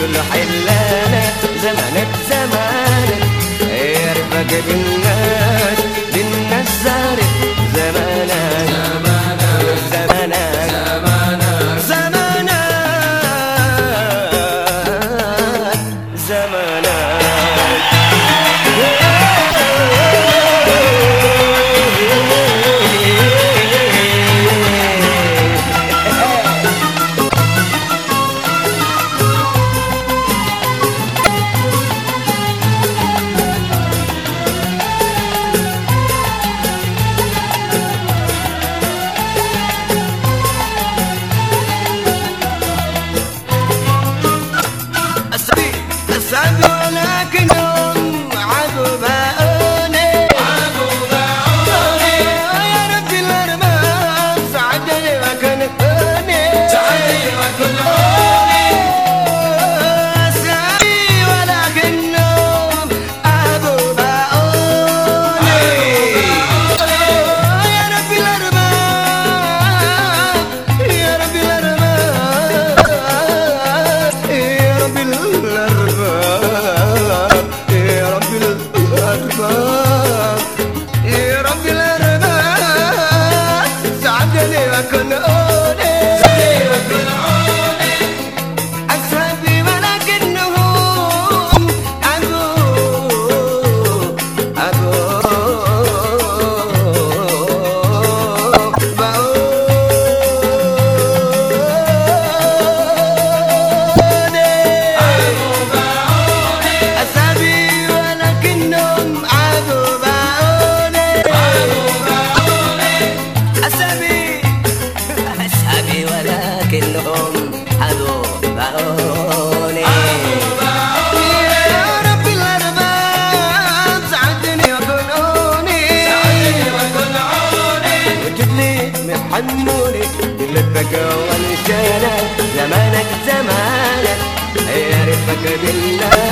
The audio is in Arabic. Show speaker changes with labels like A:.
A: كل حلة. جوا مشتاق زمانك زمانك يا ريت بالله.